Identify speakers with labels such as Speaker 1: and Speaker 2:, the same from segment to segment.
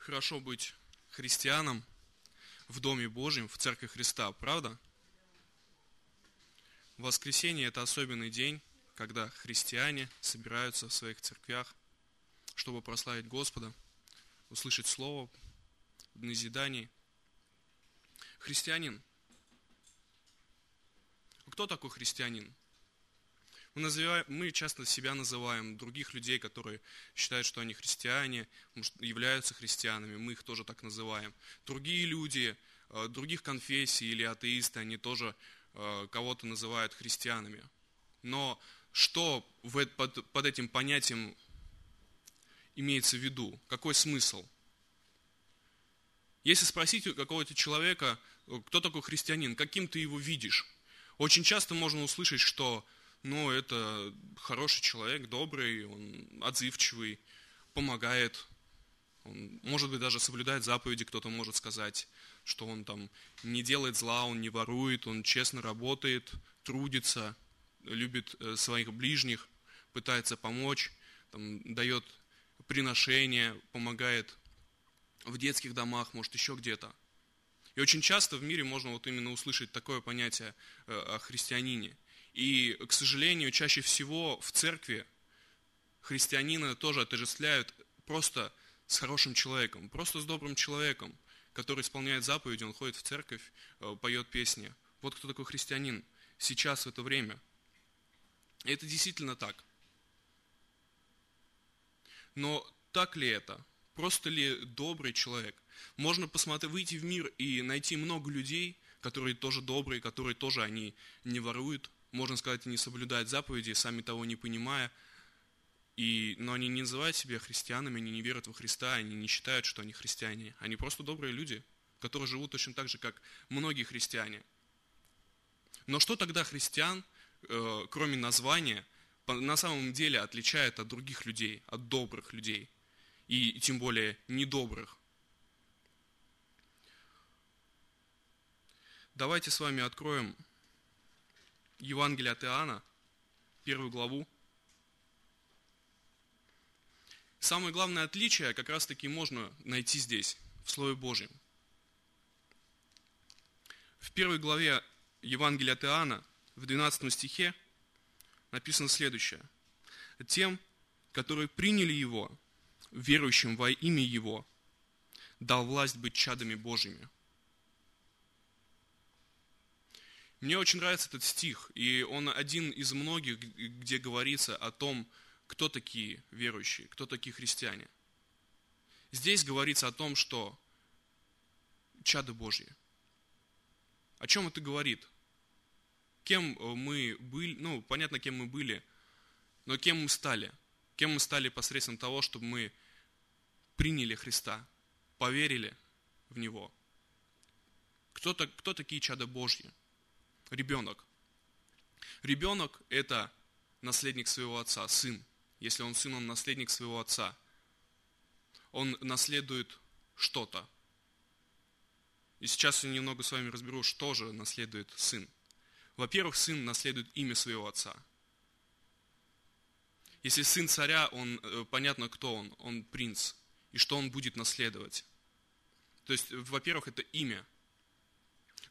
Speaker 1: хорошо быть христианом в Доме Божьем, в Церкви Христа, правда? Воскресенье – это особенный день, когда христиане собираются в своих церквях, чтобы прославить Господа, услышать Слово в назидании. Христианин. Кто такой христианин? Мы, называем, мы часто себя называем, других людей, которые считают, что они христиане, являются христианами, мы их тоже так называем. Другие люди, э, других конфессий или атеисты, они тоже э, кого-то называют христианами. Но что под, под этим понятием имеется в виду? Какой смысл? Если спросить у какого-то человека, э, кто такой христианин, каким ты его видишь, очень часто можно услышать, что ну, это хороший человек, добрый, он отзывчивый, помогает, он, может быть, даже соблюдает заповеди, кто-то может сказать, что он там не делает зла, он не ворует, он честно работает, трудится, любит э, своих ближних, пытается помочь, там, дает приношения, помогает в детских домах, может, еще где-то. И очень часто в мире можно вот именно услышать такое понятие э, о христианине – и, к сожалению, чаще всего в церкви христианина тоже отождествляют просто с хорошим человеком, просто с добрым человеком, который исполняет заповеди, он ходит в церковь, э, поет песни. Вот кто такой христианин сейчас, в это время. И это действительно так. Но так ли это? Просто ли добрый человек? Можно посмотреть, выйти в мир и найти много людей, которые тоже добрые, которые тоже они не воруют, можно сказать, не соблюдают заповеди, сами того не понимая, и, но они не называют себя христианами, они не верят во Христа, они не считают, что они христиане. Они просто добрые люди, которые живут точно так же, как многие христиане. Но что тогда христиан, э, кроме названия, на самом деле отличает от других людей, от добрых людей, и тем более недобрых? Давайте с вами откроем Евангелие от Иоанна, первую главу. Самое главное отличие как раз-таки можно найти здесь, в Слове Божьем. В первой главе Евангелия от Иоанна, в 12 стихе, написано следующее. «Тем, которые приняли Его, верующим во имя Его, дал власть быть чадами Божьими». Мне очень нравится этот стих, и он один из многих, где говорится о том, кто такие верующие, кто такие христиане. Здесь говорится о том, что чады Божьи. О чем это говорит? Кем мы были, ну, понятно, кем мы были, но кем мы стали? Кем мы стали посредством того, чтобы мы приняли Христа, поверили в Него? Кто, -то, кто такие чада Божьи? Ребенок. Ребенок – это наследник своего отца, сын. Если он сын, он наследник своего отца. Он наследует что-то. И сейчас я немного с вами разберу, что же наследует сын. Во-первых, сын наследует имя своего отца. Если сын царя, он, э, понятно, кто он, он принц, и что он будет наследовать. То есть, во-первых, это имя –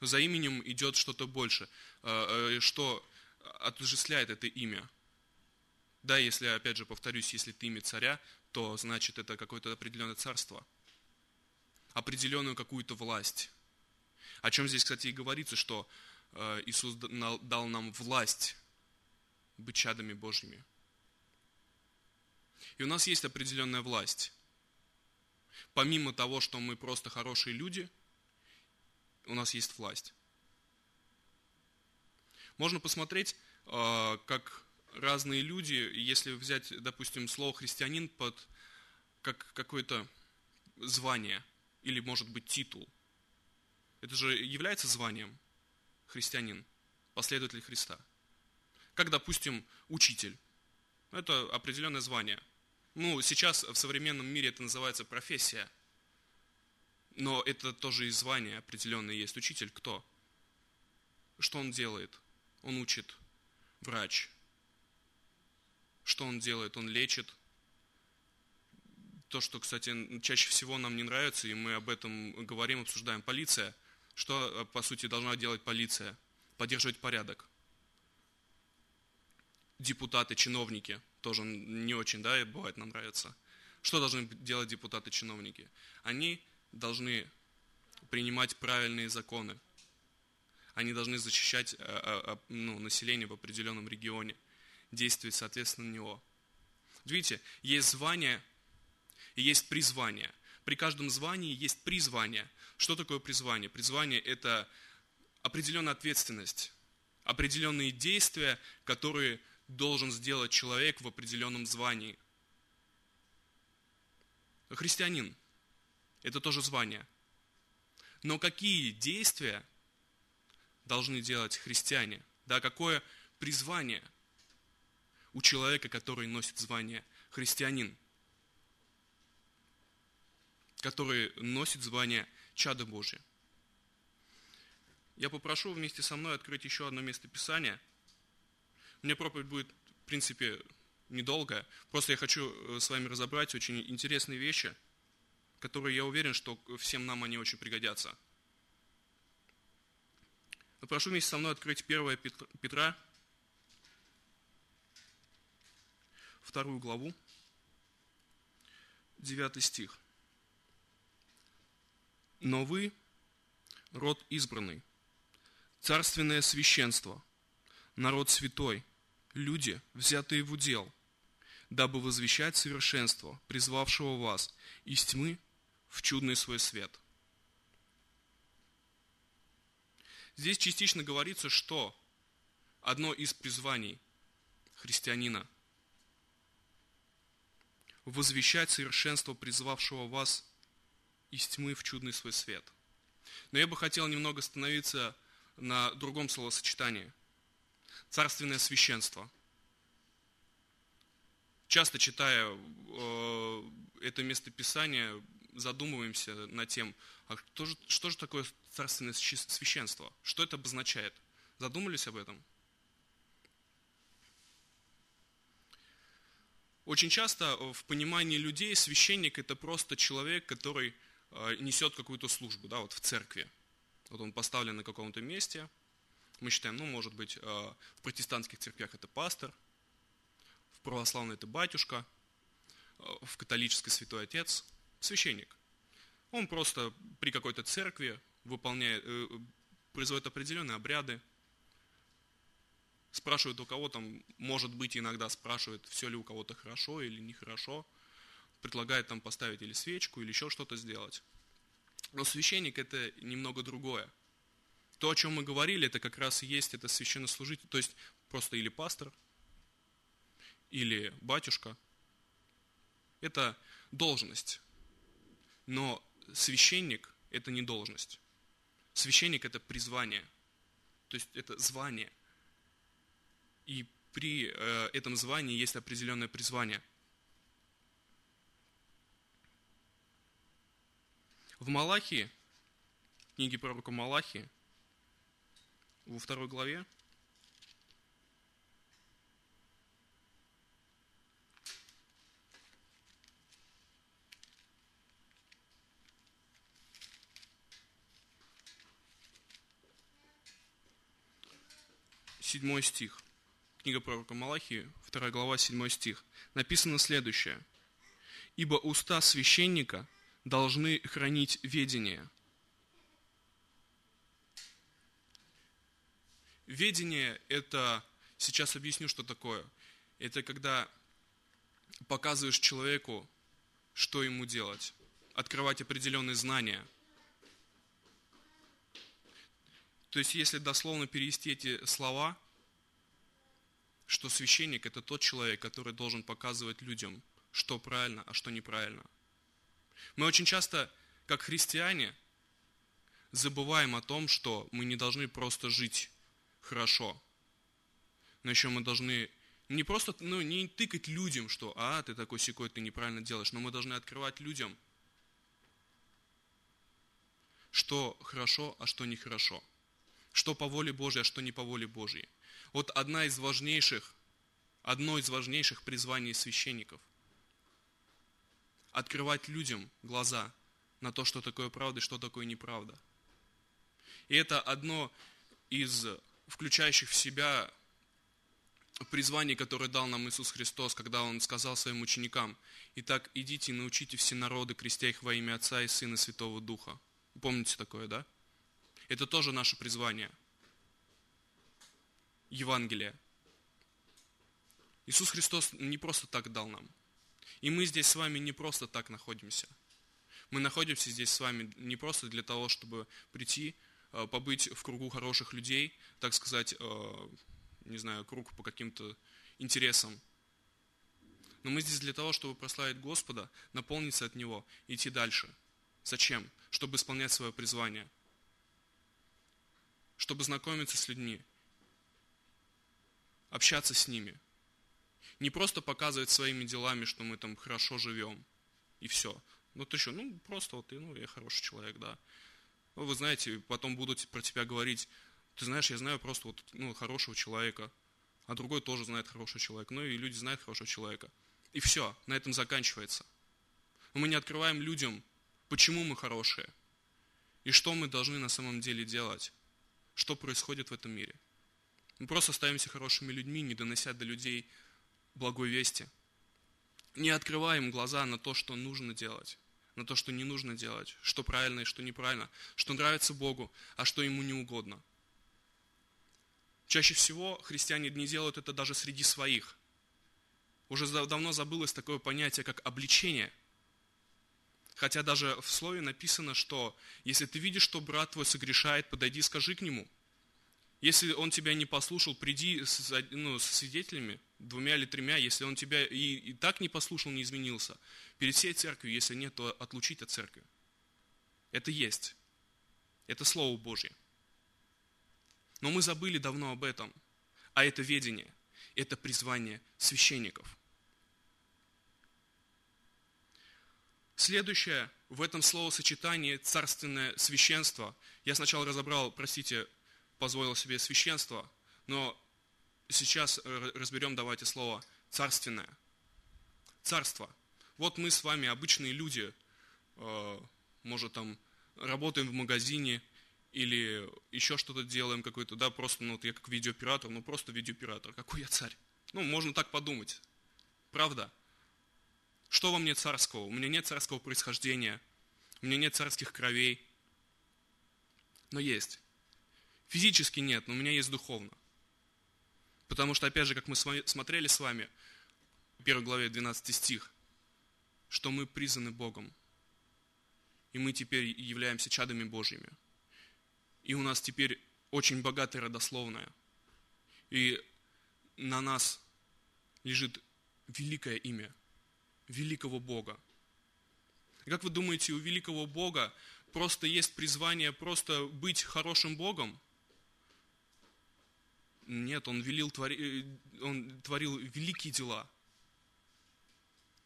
Speaker 1: за именем идет что-то больше, э, э, что отождествляет это имя. Да, если, опять же, повторюсь, если это имя царя, то значит это какое-то определенное царство, определенную какую-то власть. О чем здесь, кстати, и говорится, что э, Иисус дал нам власть быть чадами Божьими. И у нас есть определенная власть. Помимо того, что мы просто хорошие люди, у нас есть власть. Можно посмотреть, а, как разные люди, если взять, допустим, слово христианин под как какое-то звание или, может быть, титул. Это же является званием христианин, последователь Христа. Как, допустим, учитель. Это определенное звание. Ну, сейчас в современном мире это называется профессия – но это тоже и звание определенное есть. Учитель кто? Что он делает? Он учит. Врач. Что он делает? Он лечит. то, что, кстати, чаще всего нам не нравится, и мы об этом говорим, обсуждаем. Полиция. Что, по сути, должна делать полиция? Поддерживать порядок. Депутаты, чиновники, тоже не очень, да, бывает нам нравится. Что должны делать депутаты, чиновники? Они должны принимать правильные законы. Они должны защищать э, э, ну, население в определенном регионе, действовать соответственно на него. Видите, есть звание и есть призвание. При каждом звании есть призвание. Что такое призвание? Призвание – это определенная ответственность, определенные действия, которые должен сделать человек в определенном звании. Христианин – это тоже звание. Но какие действия должны делать христиане? Да, какое призвание у человека, который носит звание христианин? который носит звание Чада Божия. Я попрошу вместе со мной открыть еще одно место Писания. У меня проповедь будет, в принципе, недолгая. Просто я хочу э, с вами разобрать очень интересные вещи, которые я уверен, что всем нам они очень пригодятся. Прошу вместе со мной открыть 1 Петра, вторую главу, 9 стих. Но вы – род избранный, царственное священство, народ святой, люди, взятые в удел, дабы возвещать совершенство, призвавшего вас из тьмы в чудный свой свет. Здесь частично говорится, что одно из призваний христианина – возвещать совершенство, призвавшего вас из тьмы в чудный свой свет. Но я бы хотел немного остановиться на другом словосочетании. Царственное священство. Часто читая э, это местописание, задумываемся над тем, а что же, что же такое царственное священство? Что это обозначает? Задумались об этом? Очень часто в понимании людей священник это просто человек, который Э, несет какую-то службу, да, вот в церкви. Вот он поставлен на каком-то месте. Мы считаем, ну, может быть, э, в протестантских церквях это пастор, в православной это батюшка, э, в католической святой отец, священник. Он просто при какой-то церкви выполняет, производит определенные обряды, спрашивает у кого там, может быть, иногда спрашивает, все ли у кого-то хорошо или нехорошо, предлагает там поставить или свечку, или еще что-то сделать. Но священник это немного другое. То, о чем мы говорили, это как раз и есть это священнослужитель, то есть просто или пастор, или батюшка. Это должность. Но священник – это не должность. Священник – это призвание. То есть это звание. И при э, этом звании есть определенное призвание – В Малахии, книге пророка Малахии, во второй главе, седьмой стих. Книга пророка Малахии, вторая глава, седьмой стих. Написано следующее. «Ибо уста священника – должны хранить ведение. Ведение – это, сейчас объясню, что такое. Это когда показываешь человеку, что ему делать, открывать определенные знания. То есть, если дословно перевести эти слова, что священник – это тот человек, который должен показывать людям, что правильно, а что неправильно – мы очень часто, как христиане, забываем о том, что мы не должны просто жить хорошо, но еще мы должны не просто, ну, не тыкать людям, что, а, ты такой секой, ты неправильно делаешь, но мы должны открывать людям, что хорошо, а что нехорошо, что по воле Божьей, а что не по воле Божьей. Вот одна из важнейших, одно из важнейших призваний священников открывать людям глаза на то, что такое правда и что такое неправда. И это одно из включающих в себя призваний, которое дал нам Иисус Христос, когда Он сказал своим ученикам, «Итак, идите и научите все народы, крестя их во имя Отца и Сына Святого Духа». Помните такое, да? Это тоже наше призвание. Евангелие. Иисус Христос не просто так дал нам. И мы здесь с вами не просто так находимся. Мы находимся здесь с вами не просто для того, чтобы прийти, э, побыть в кругу хороших людей, так сказать, э, не знаю, круг по каким-то интересам. Но мы здесь для того, чтобы прославить Господа, наполниться от Него идти дальше. Зачем? Чтобы исполнять свое призвание. Чтобы знакомиться с людьми. Общаться с ними. Не просто показывать своими делами, что мы там хорошо живем. И все. Ну ты что, ну просто вот ты, ну я хороший человек, да. Ну, вы знаете, потом будут про тебя говорить, ты знаешь, я знаю просто вот, ну, хорошего человека, а другой тоже знает хорошего человека. Ну и люди знают хорошего человека. И все, на этом заканчивается. Мы не открываем людям, почему мы хорошие. И что мы должны на самом деле делать. Что происходит в этом мире. Мы просто остаемся хорошими людьми, не донося до людей благой вести. Не открываем глаза на то, что нужно делать, на то, что не нужно делать, что правильно и что неправильно, что нравится Богу, а что Ему не угодно. Чаще всего христиане не делают это даже среди своих. Уже давно забылось такое понятие, как обличение. Хотя даже в слове написано, что если ты видишь, что брат твой согрешает, подойди и скажи к нему. Если он тебя не послушал, приди с, ну, с свидетелями, двумя или тремя, если он тебя и, и так не послушал, не изменился, перед всей церковью, если нет, то отлучить от церкви. Это есть. Это Слово Божье. Но мы забыли давно об этом. А это ведение, это призвание священников. Следующее в этом словосочетании царственное священство. Я сначала разобрал, простите, позволил себе священство, но сейчас разберем, давайте слово царственное. Царство. Вот мы с вами обычные люди, э, может там работаем в магазине, или еще что-то делаем какой-то, да, просто, ну, вот я как видеооператор, ну, просто видеооператор, какой я царь? Ну, можно так подумать. Правда? Что во мне царского? У меня нет царского происхождения, у меня нет царских кровей, но есть. Физически нет, но у меня есть духовно. Потому что, опять же, как мы смотрели с вами, в первой главе 12 стих, что мы признаны Богом, и мы теперь являемся чадами Божьими – и у нас теперь очень богатая родословная. И на нас лежит великое имя, великого Бога. И как вы думаете, у великого Бога просто есть призвание просто быть хорошим Богом? Нет, он, велил, твори, он творил великие дела,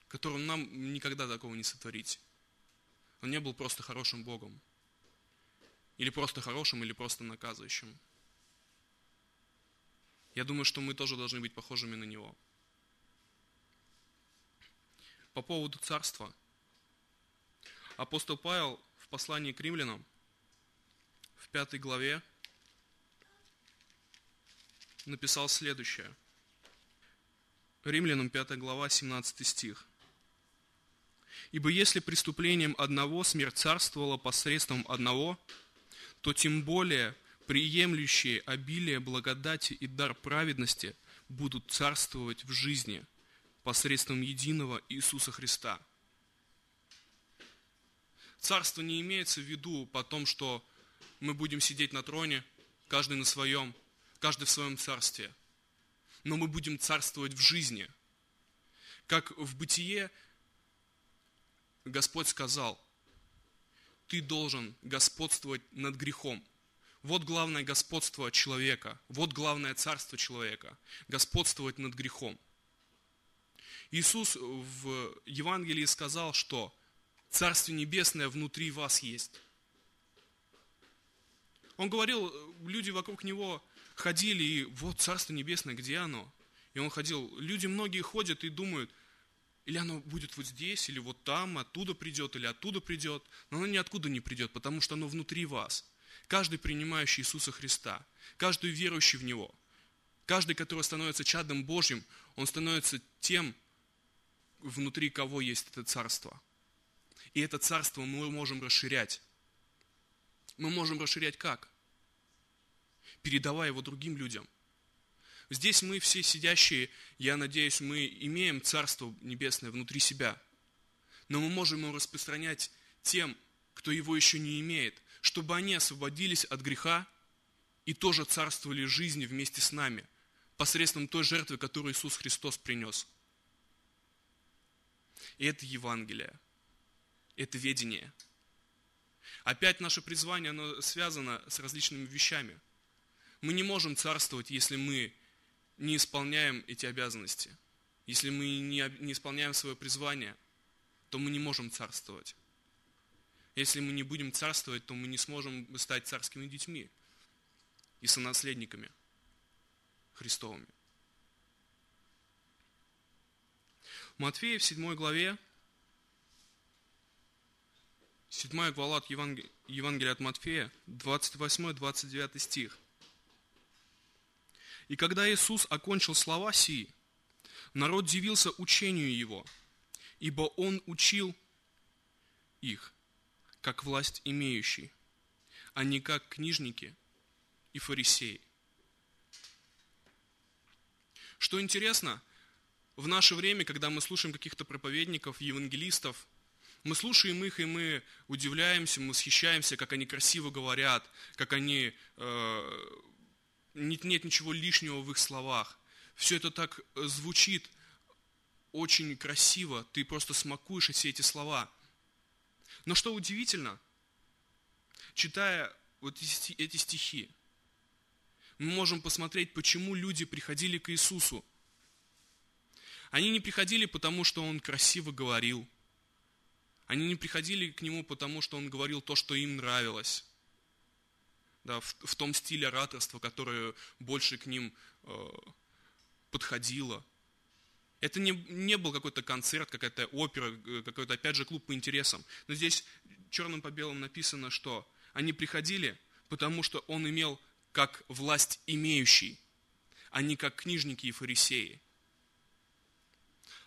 Speaker 1: которым нам никогда такого не сотворить. Он не был просто хорошим Богом. Или просто хорошим, или просто наказывающим. Я думаю, что мы тоже должны быть похожими на него. По поводу царства. Апостол Павел в послании к римлянам в пятой главе написал следующее. Римлянам 5 глава, 17 стих. «Ибо если преступлением одного смерть царствовала посредством одного, то тем более приемлющие обилие благодати и дар праведности будут царствовать в жизни посредством единого Иисуса Христа. Царство не имеется в виду по том, что мы будем сидеть на троне, каждый на своем, каждый в своем царстве. Но мы будем царствовать в жизни. Как в бытие Господь сказал, ты должен господствовать над грехом. Вот главное господство человека, вот главное царство человека, господствовать над грехом. Иисус в Евангелии сказал, что Царствие Небесное внутри вас есть. Он говорил, люди вокруг него ходили, и вот Царство Небесное, где оно? И он ходил, люди многие ходят и думают, Или оно будет вот здесь, или вот там, оттуда придет, или оттуда придет. Но оно ниоткуда не придет, потому что оно внутри вас. Каждый, принимающий Иисуса Христа, каждый верующий в Него, каждый, который становится чадом Божьим, он становится тем, внутри кого есть это царство. И это царство мы можем расширять. Мы можем расширять как? Передавая его другим людям. Здесь мы все сидящие, я надеюсь, мы имеем Царство Небесное внутри себя. Но мы можем его распространять тем, кто его еще не имеет, чтобы они освободились от греха и тоже царствовали жизни вместе с нами, посредством той жертвы, которую Иисус Христос принес. И это Евангелие, это ведение. Опять наше призвание, оно связано с различными вещами. Мы не можем царствовать, если мы не исполняем эти обязанности, если мы не, не исполняем свое призвание, то мы не можем царствовать. Если мы не будем царствовать, то мы не сможем стать царскими детьми и сонаследниками Христовыми. Матфея в 7 главе, 7 глава от Евангелия от Матфея, 28-29 стих. И когда Иисус окончил слова сии, народ дивился учению Его, ибо Он учил их, как власть имеющий, а не как книжники и фарисеи. Что интересно, в наше время, когда мы слушаем каких-то проповедников, евангелистов, мы слушаем их, и мы удивляемся, мы восхищаемся, как они красиво говорят, как они э, нет, нет ничего лишнего в их словах. Все это так э, звучит очень красиво, ты просто смакуешь все эти слова. Но что удивительно, читая вот эти стихи, мы можем посмотреть, почему люди приходили к Иисусу. Они не приходили, потому что Он красиво говорил. Они не приходили к Нему, потому что Он говорил то, что им нравилось да, в, в том стиле ораторства, которое больше к ним э, подходило. Это не, не был какой-то концерт, какая-то опера, э, какой-то, опять же, клуб по интересам. Но здесь черным по белому написано, что они приходили, потому что он имел как власть имеющий, а не как книжники и фарисеи.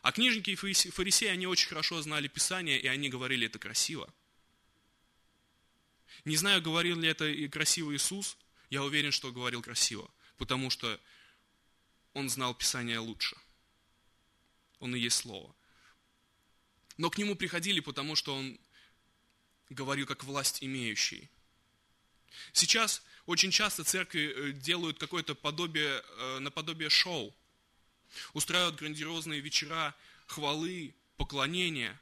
Speaker 1: А книжники и фарисеи, они очень хорошо знали Писание, и они говорили это красиво. Не знаю, говорил ли это и красивый Иисус, я уверен, что говорил красиво, потому что он знал Писание лучше. Он и есть Слово. Но к нему приходили, потому что он говорил как власть имеющий. Сейчас очень часто церкви э, делают какое-то подобие, э, наподобие шоу. Устраивают грандиозные вечера хвалы, поклонения,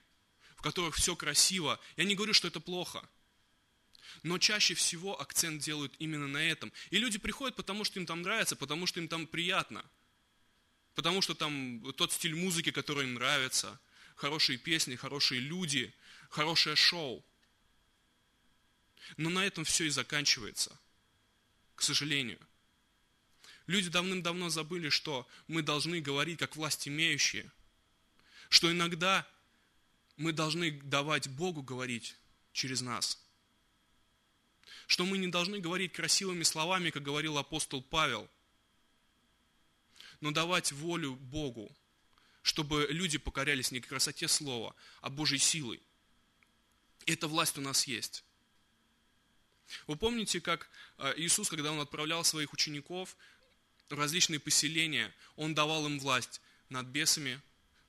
Speaker 1: в которых все красиво. Я не говорю, что это плохо но чаще всего акцент делают именно на этом. И люди приходят, потому что им там нравится, потому что им там приятно. Потому что там тот стиль музыки, который им нравится, хорошие песни, хорошие люди, хорошее шоу. Но на этом все и заканчивается, к сожалению. Люди давным-давно забыли, что мы должны говорить как власть имеющие, что иногда мы должны давать Богу говорить через нас – что мы не должны говорить красивыми словами, как говорил апостол Павел, но давать волю Богу, чтобы люди покорялись не красоте слова, а Божьей силой. эта власть у нас есть. Вы помните, как э, Иисус, когда Он отправлял своих учеников различные поселения, Он давал им власть над бесами,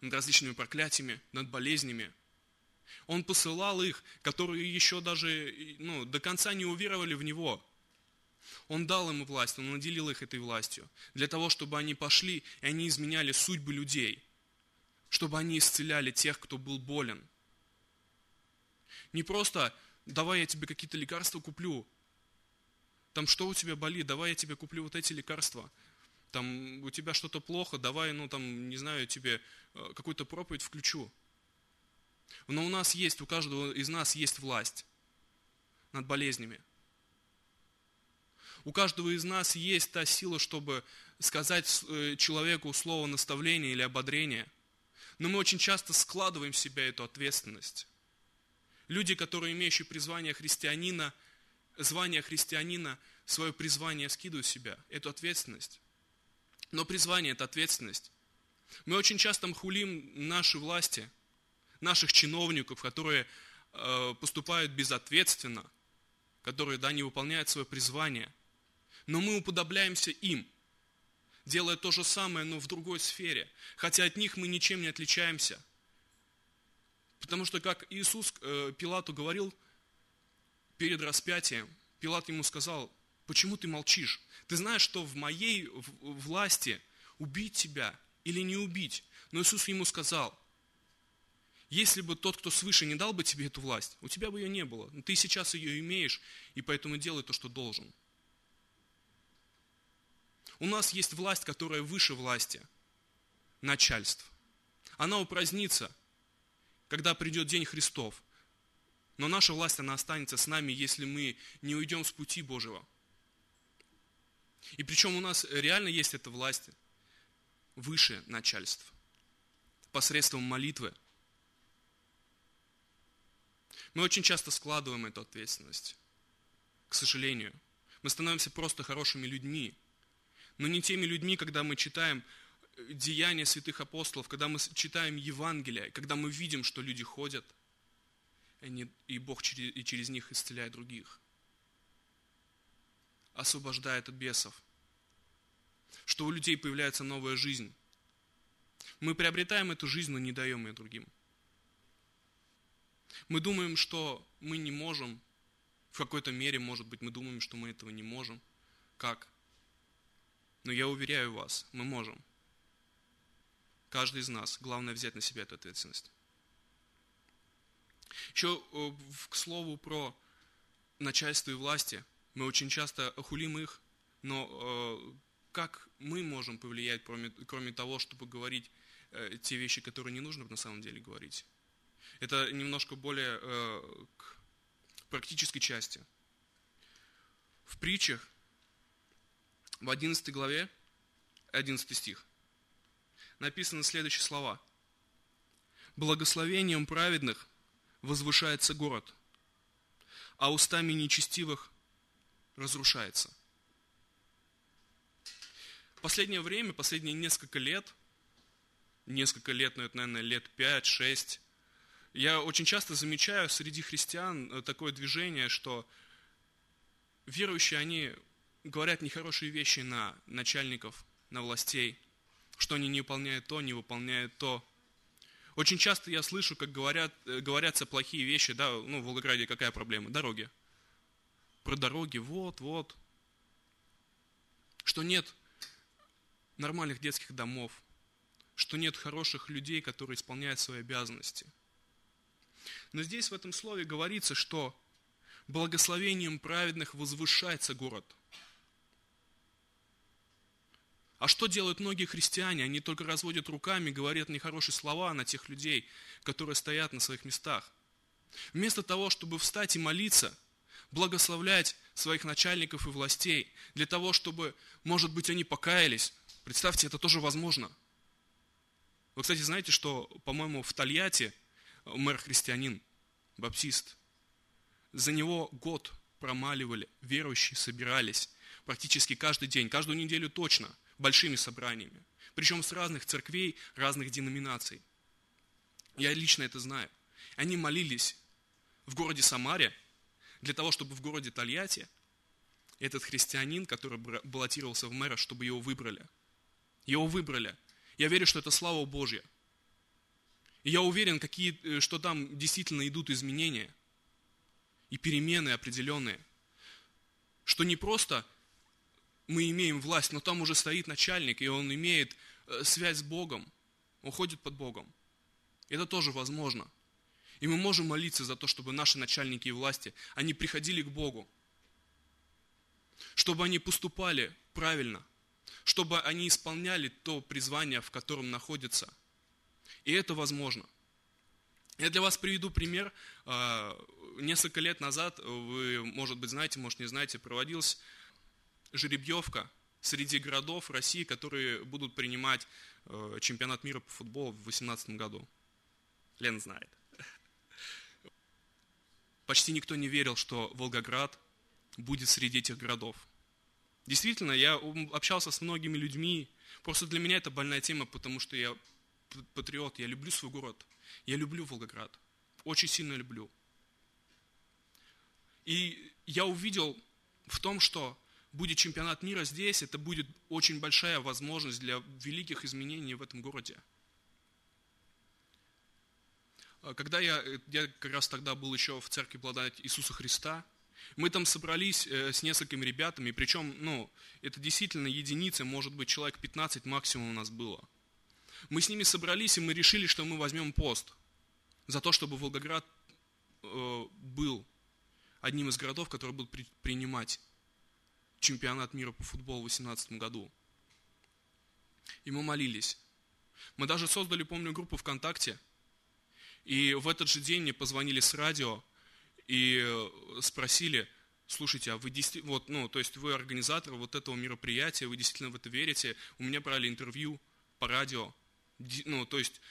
Speaker 1: над различными проклятиями, над болезнями – он посылал их, которые еще даже ну, до конца не уверовали в Него. Он дал им власть, Он наделил их этой властью, для того, чтобы они пошли, и они изменяли судьбы людей, чтобы они исцеляли тех, кто был болен. Не просто «давай я тебе какие-то лекарства куплю», там что у тебя болит, давай я тебе куплю вот эти лекарства, там у тебя что-то плохо, давай, ну там, не знаю, тебе э, какую-то проповедь включу. Но у нас есть, у каждого из нас есть власть над болезнями. У каждого из нас есть та сила, чтобы сказать э, человеку слово наставления или ободрения. но мы очень часто складываем в себя эту ответственность. Люди, которые имеющие призвание христианина, звание христианина, свое призвание скидывают в себя, эту ответственность. Но призвание – это ответственность. Мы очень часто хулим наши власти, наших чиновников, которые э, поступают безответственно, которые да, не выполняют свое призвание. Но мы уподобляемся им, делая то же самое, но в другой сфере. Хотя от них мы ничем не отличаемся. Потому что, как Иисус э, Пилату говорил перед распятием, Пилат ему сказал, почему ты молчишь? Ты знаешь, что в моей власти убить тебя или не убить. Но Иисус ему сказал, если бы тот, кто свыше, не дал бы тебе эту власть, у тебя бы ее не было. Но ты сейчас ее имеешь, и поэтому делай то, что должен. У нас есть власть, которая выше власти, начальств. Она упразднится, когда придет день Христов. Но наша власть, она останется с нами, если мы не уйдем с пути Божьего. И причем у нас реально есть эта власть выше начальств, посредством молитвы. Мы очень часто складываем эту ответственность. К сожалению. Мы становимся просто хорошими людьми, но не теми людьми, когда мы читаем э, деяния святых апостолов, когда мы читаем Евангелие, когда мы видим, что люди ходят, и Бог через них исцеляет других, освобождает от бесов, что у людей появляется новая жизнь. Мы приобретаем эту жизнь, но не даем ее другим. Мы думаем, что мы не можем, в какой-то мере, может быть, мы думаем, что мы этого не можем. Как? Но я уверяю вас, мы можем. Каждый из нас. Главное взять на себя эту ответственность. Еще, э, к слову, про начальство и власти. Мы очень часто хулим их, но э, как мы можем повлиять, кроме, кроме того, чтобы говорить э, те вещи, которые не нужно на самом деле говорить? Это немножко более к практической части. В притчах в 11 главе, 11 стих, написаны следующие слова. «Благословением праведных возвышается город, а устами нечестивых разрушается». Последнее время, последние несколько лет, несколько лет, ну это, наверное, лет 5-6, я очень часто замечаю среди христиан э, такое движение, что верующие, они говорят нехорошие вещи на начальников, на властей, что они не выполняют то, не выполняют то. Очень часто я слышу, как говорят, э, говорятся плохие вещи, да, ну, в Волгограде какая проблема? Дороги. Про дороги, вот, вот. Что нет нормальных детских домов, что нет хороших людей, которые исполняют свои обязанности. Но здесь в этом слове говорится, что благословением праведных возвышается город – а что делают многие христиане? Они только разводят руками, говорят нехорошие слова на тех людей, которые стоят на своих местах. Вместо того, чтобы встать и молиться, благословлять своих начальников и властей, для того, чтобы, может быть, они покаялись. Представьте, это тоже возможно. Вы, кстати, знаете, что, по-моему, в Тольятти мэр христианин, баптист, за него год промаливали, верующие собирались практически каждый день, каждую неделю точно – большими собраниями. Причем с разных церквей, разных деноминаций. Я лично это знаю. Они молились в городе Самаре для того, чтобы в городе Тольятти этот христианин, который баллотировался в мэра, чтобы его выбрали. Его выбрали. Я верю, что это слава Божья. И я уверен, какие, э, что там действительно идут изменения и перемены определенные. Что не просто мы имеем власть, но там уже стоит начальник, и он имеет э, связь с Богом, он ходит под Богом. Это тоже возможно. И мы можем молиться за то, чтобы наши начальники и власти, они приходили к Богу, чтобы они поступали правильно, чтобы они исполняли то призвание, в котором находятся. И это возможно. Я для вас приведу пример. Э, несколько лет назад, вы, может быть, знаете, может, не знаете, проводился жеребьевка среди городов России, которые будут принимать э, чемпионат мира по футболу в 2018 году? Лен знает. Почти никто не верил, что Волгоград будет среди этих городов. Действительно, я общался с многими людьми. Просто для меня это больная тема, потому что я патриот, я люблю свой город. Я люблю Волгоград. Очень сильно люблю. И я увидел в том, что будет чемпионат мира здесь, это будет очень большая возможность для великих изменений в этом городе. А когда я, я как раз тогда был еще в церкви Благодать Иисуса Христа, мы там собрались э, с несколькими ребятами, причем, ну, это действительно единицы, может быть, человек 15 максимум у нас было. Мы с ними собрались, и мы решили, что мы возьмем пост за то, чтобы Волгоград э, был одним из городов, который будет при, принимать чемпионат мира по футболу в 2018 году. И мы молились. Мы даже создали, помню, группу ВКонтакте. И в этот же день мне позвонили с радио и э, спросили, слушайте, а вы действительно, вот, ну, то есть вы организатор вот этого мероприятия, вы действительно в это верите? У меня брали интервью по радио. Ну, то есть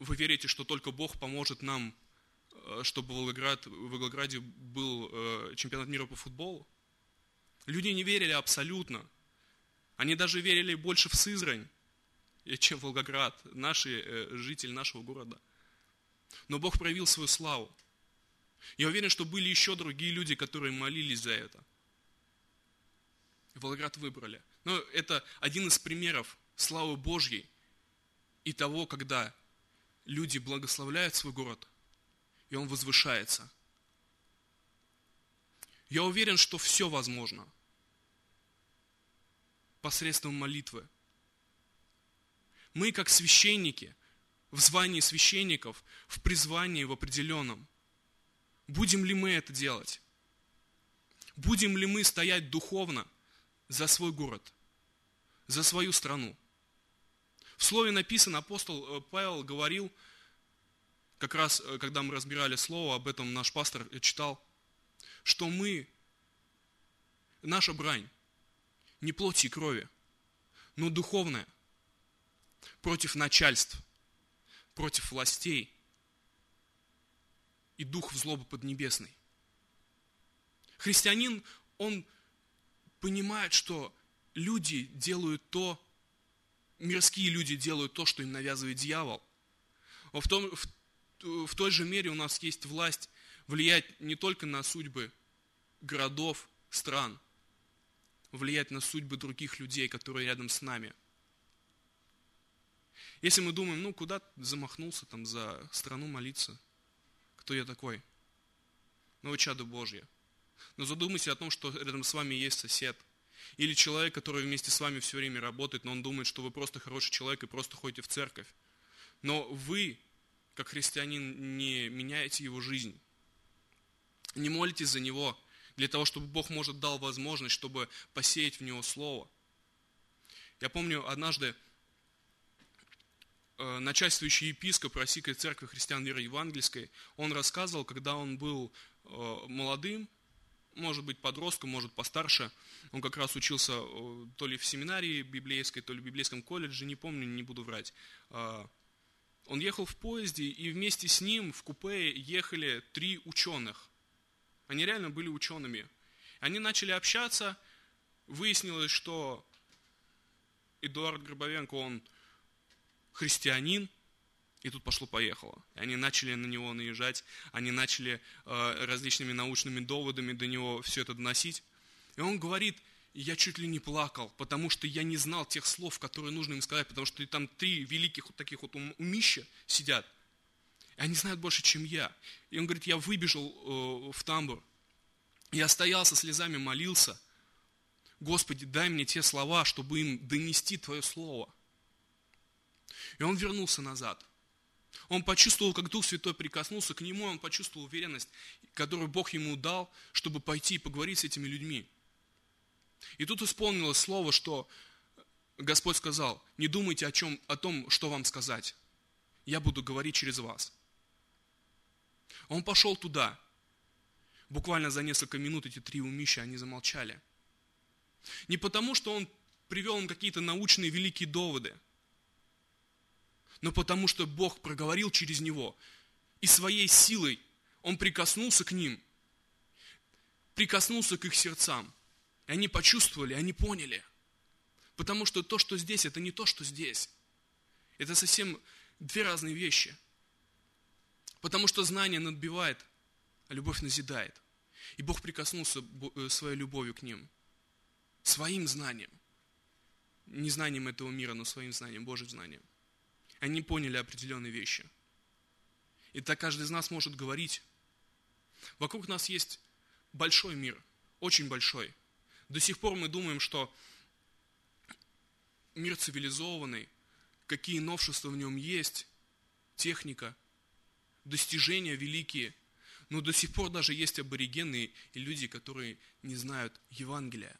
Speaker 1: вы верите, что только Бог поможет нам, э, чтобы Волгоград, в Волгограде был э, чемпионат мира по футболу? Люди не верили абсолютно. Они даже верили больше в Сызрань, чем в Волгоград, наши э, жители нашего города. Но Бог проявил свою славу. Я уверен, что были еще другие люди, которые молились за это. Волгоград выбрали. Но это один из примеров славы Божьей и того, когда люди благословляют свой город, и он возвышается. Я уверен, что все возможно – посредством молитвы. Мы, как священники, в звании священников, в призвании в определенном, будем ли мы это делать? Будем ли мы стоять духовно за свой город, за свою страну? В слове написано, апостол э, Павел говорил, как раз, э, когда мы разбирали слово, об этом наш пастор читал, что мы, наша брань, не плоти и крови, но духовное, против начальств, против властей и дух злобы поднебесной. Христианин, он понимает, что люди делают то, мирские люди делают то, что им навязывает дьявол. В, том, в, в той же мере у нас есть власть влиять не только на судьбы городов, стран – влиять на судьбы других людей, которые рядом с нами. Если мы думаем, ну куда замахнулся там за страну молиться, кто я такой? Ну вы чадо Божье. Но задумайся о том, что рядом с вами есть сосед. Или человек, который вместе с вами все время работает, но он думает, что вы просто хороший человек и просто ходите в церковь. Но вы, как христианин, не меняете его жизнь. Не молитесь за него, для того, чтобы Бог, может, дал возможность, чтобы посеять в него Слово. Я помню, однажды начальствующий епископ Российской Церкви Христиан Веры Евангельской, он рассказывал, когда он был э, молодым, может быть, подростком, может, постарше, он как раз учился э, то ли в семинарии библейской, то ли в библейском колледже, не помню, не буду врать. Он ехал в поезде, и вместе с ним в купе ехали три ученых. Они реально были учеными. Они начали общаться, выяснилось, что Эдуард Гробовенко, он христианин, и тут пошло-поехало. Они начали на него наезжать, они начали э, различными научными доводами до него все это доносить. И он говорит, я чуть ли не плакал, потому что я не знал тех слов, которые нужно им сказать, потому что там три великих вот таких вот умища сидят – и они знают больше, чем я. И он говорит, я выбежал э, в тамбур. Я стоял со слезами, молился. Господи, дай мне те слова, чтобы им донести Твое Слово. И он вернулся назад. Он почувствовал, как Дух Святой прикоснулся к нему, он почувствовал уверенность, которую Бог ему дал, чтобы пойти и поговорить с этими людьми. И тут исполнилось слово, что Господь сказал, не думайте о, чем, о том, что вам сказать. Я буду говорить через вас. Он пошел туда. Буквально за несколько минут эти три умища, они замолчали. Не потому, что он привел им какие-то научные великие доводы, но потому что Бог проговорил через него, и своей силой Он прикоснулся к ним, прикоснулся к их сердцам. И они почувствовали, они поняли. Потому что то, что здесь, это не то, что здесь. Это совсем две разные вещи. Потому что знание надбивает, а любовь назидает. И Бог прикоснулся э, своей любовью к ним. Своим знанием. Не знанием этого мира, но своим знанием, Божьим знанием. Они поняли определенные вещи. И так каждый из нас может говорить. Вокруг нас есть большой мир, очень большой. До сих пор мы думаем, что мир цивилизованный, какие новшества в нем есть, техника, достижения великие. Но до сих пор даже есть аборигены и люди, которые не знают Евангелия.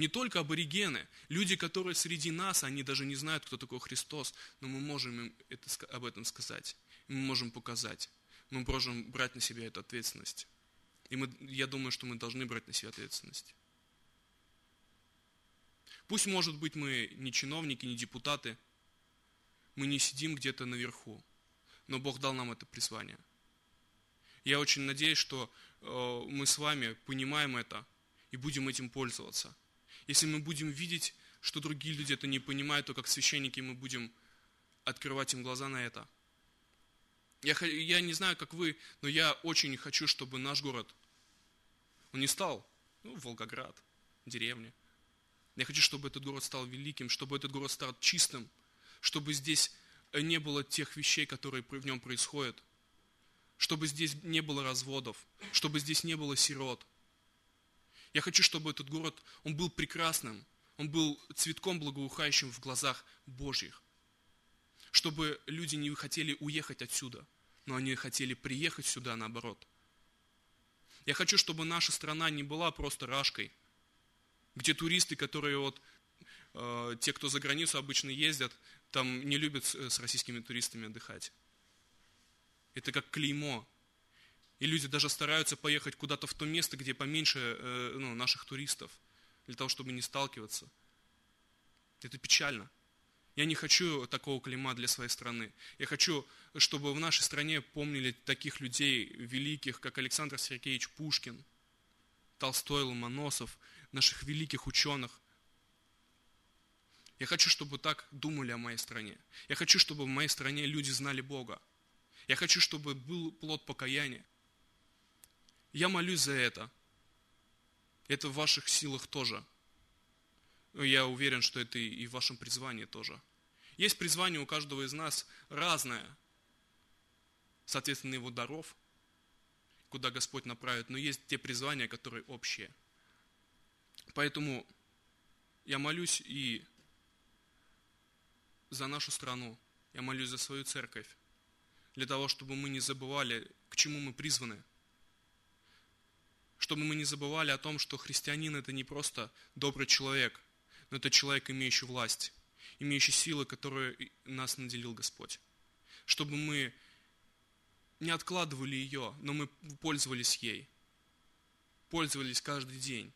Speaker 1: Не только аборигены, люди, которые среди нас, они даже не знают, кто такой Христос, но мы можем им это, об этом сказать, мы можем показать, мы можем брать на себя эту ответственность. И мы, я думаю, что мы должны брать на себя ответственность. Пусть, может быть, мы не чиновники, не депутаты, мы не сидим где-то наверху, но Бог дал нам это призвание. Я очень надеюсь, что э, мы с вами понимаем это и будем этим пользоваться. Если мы будем видеть, что другие люди это не понимают, то как священники мы будем открывать им глаза на это. Я, я не знаю, как вы, но я очень хочу, чтобы наш город, он не стал, ну, Волгоград, деревня. Я хочу, чтобы этот город стал великим, чтобы этот город стал чистым, чтобы здесь не было тех вещей, которые в нем происходят, чтобы здесь не было разводов, чтобы здесь не было сирот. Я хочу, чтобы этот город, он был прекрасным, он был цветком благоухающим в глазах Божьих. Чтобы люди не хотели уехать отсюда, но они хотели приехать сюда наоборот. Я хочу, чтобы наша страна не была просто рашкой, где туристы, которые вот, э, те, кто за границу обычно ездят, там не любят с российскими туристами отдыхать. Это как клеймо. И люди даже стараются поехать куда-то в то место, где поменьше э, ну, наших туристов, для того, чтобы не сталкиваться. Это печально. Я не хочу такого клейма для своей страны. Я хочу, чтобы в нашей стране помнили таких людей великих, как Александр Сергеевич Пушкин, Толстой, Ломоносов, наших великих ученых, я хочу, чтобы так думали о моей стране. Я хочу, чтобы в моей стране люди знали Бога. Я хочу, чтобы был плод покаяния. Я молюсь за это. Это в ваших силах тоже. Я уверен, что это и в вашем призвании тоже. Есть призвание у каждого из нас разное. Соответственно, его даров, куда Господь направит. Но есть те призвания, которые общие. Поэтому я молюсь и за нашу страну, я молюсь за свою церковь, для того, чтобы мы не забывали, к чему мы призваны. Чтобы мы не забывали о том, что христианин это не просто добрый человек, но это человек, имеющий власть, имеющий силы, которые нас наделил Господь. Чтобы мы не откладывали ее, но мы пользовались ей. Пользовались каждый день.